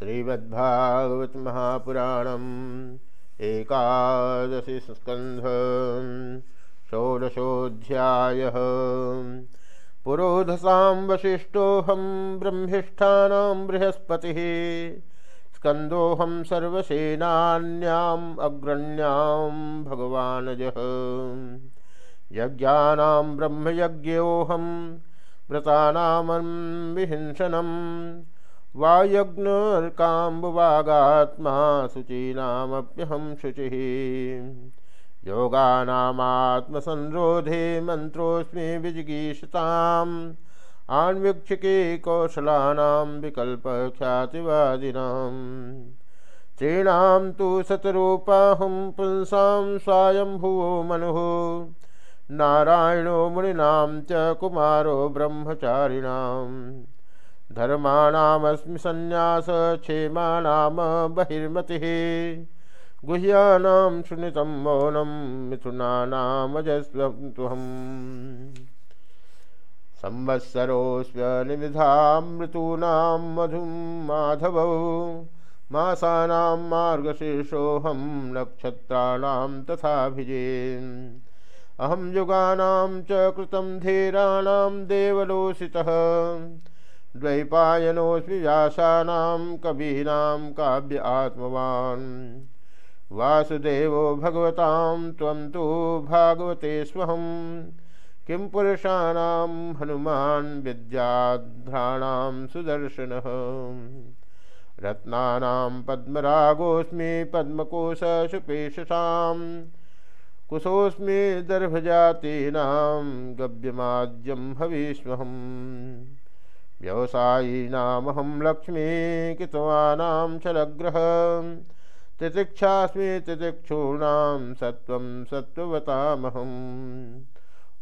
श्रीमद्भागवत महापुराणम एकादशी स्कंध षोडशोध्याय पुरोधसां वशिष्ठोऽहं ब्रह्मिष्ठानां बृहस्पतिः, स्कन्दोऽहं सर्वसेनान्याम् अग्रण्यां भगवानजः। यज्ञानां ब्रह्मयज्ञोऽहं व्रतानामं विहिंसनम् वायज्ञर्काम्बुवागात्मा शुचीनामप्यहं शुचिः योगानामात्मसंरोधे मन्त्रोऽस्मि विजिगीषताम्। आन्वीक्षिके कौशलानां विकल्पख्यातिवादिनाम्। स्त्रीणां तु शतरूपाहं पुंसां स्वायम्भुवो मनुः। नारायणो मुनीनां च कुमारो ब्रह्मचारिणाम्। धर्माणामस्मि संन्यास क्षेमाणाम बहिर्मतिः। गुह्यानां सुनितं मौनं मिथुनानामजस्वहम् संवत्सरोऽस्म्यनिविधां ऋतूनां मधुं माधवौ। मासानां मार्गशीर्षोऽहं नक्षत्राणां तथाभिजे। अहं युगानां च कृतं धीराणां देवलोसितः। द्वैपायनोऽस्मि व्यासानां कवीनां काव्य आत्मवान्। वासुदेवो भगवतां त्वं तु भागवते स्वहं। किं पुरुषाणां हनुमान् विद्याध्राणां सुदर्शनः। रत्नानां पद्मरागोऽस्मि पद्मकोशशुपेशसां। कुशोऽस्मि दर्भजातीनां गव्यमाद्यं हवीष्महम् व्यवसायीनामहं लक्ष्मी कृतवानां शलग्रह तितिक्षास्मि तितिक्षूणां सत्त्वं सत्त्ववतामहम्।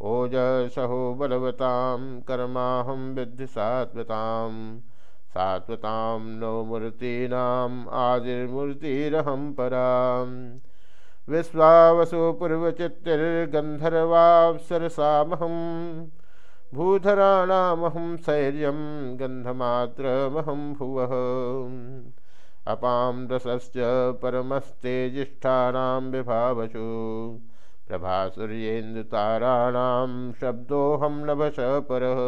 ओजसहो बलवतां कर्माहं विद्धि सात्वतां सात्वतां नो मूर्तीनाम् आदिर्मूर्तिरहं परां विश्वावसु पूर्वचित्तिर्गन्धर्वाप्सरसामहम्। भूधराणामहं शैर्यं गन्धमात्रमहं भुवः। अपां रसश्च परमस्तेजिष्ठानां विभावशु प्रभासूर्येन्दुताराणां शब्दोऽहं नभश परः।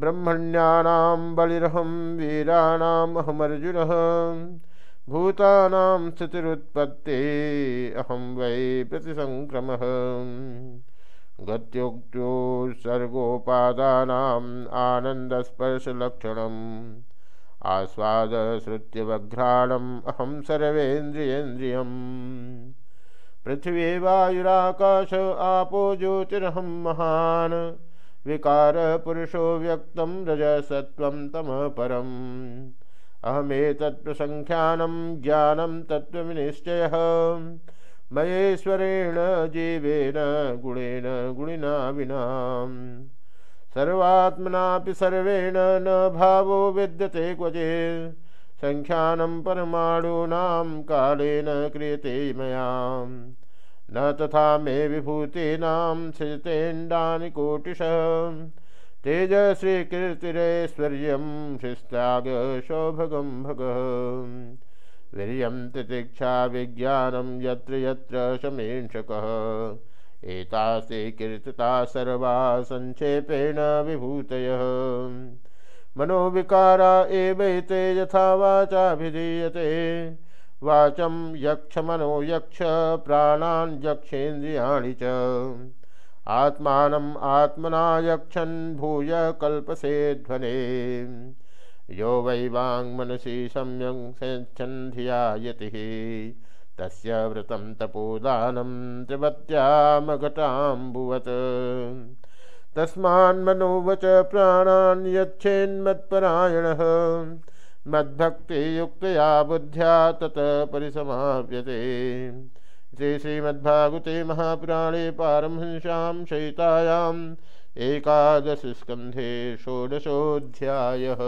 ब्रह्मण्यानां बलिरहं वीराणामहमर्जुनः। भूतानां स्थितिरुत्पत्ते अहं वै प्रतिसङ्क्रमः गत्योक्त्योत्सर्गोपादानाम् आनन्दस्पर्शलक्षणम् आस्वादश्रुत्यवघ्राणम् अहं सर्वेन्द्रियेन्द्रियम्। पृथिवी वायुराकाश आपो ज्योतिरहं महान्, विकारपुरुषो व्यक्तं रजसत्त्वं तमः परम् अहमेतत्प्रसङ्ख्यानं ज्ञानं तत्त्वविनिश्चयः। मयेश्वरेण जीवेन गुणेन गुणिना विना सर्वात्मनापि सर्वेण न भावो विद्यते क्वचे सङ्ख्यानं परमाणूनां कालेन क्रियते मया न तथा मे विभूतीनां सृजतेण्डानि कोटिशः। तेजश्रीकीर्तिरैश्वर्यं शिस्त्याग भगः। वीर्यं तितिक्षा विज्ञानं यत्र यत्र शमेंशकः। एतास्ते कीर्तिता सर्वा संक्षेपेण विभूतयः। मनोविकारा एवैते यथा वाचाभिधीयते वाचं यक्षमनो यक्ष, प्राणान् यक्षेन्द्रियाणि च। आत्मानम् आत्मना यक्षन् भूय कल्पसे ध्वने। यो वै वाङ्मनसि सम्यक् धिया यतिः तस्य व्रतं तपोदानं त्रिवत्यामघटाम्बुवत्। तस्मान्मनोवच प्राणान् यच्छेन्मत्परायणः। मद्भक्तियुक्तया बुद्ध्या तत् परिसमाप्यते। श्रीमद्भागवते महापुराणे पारमहंस्यां शयितायाम् एकादशस्कन्धे षोडशोऽध्यायः।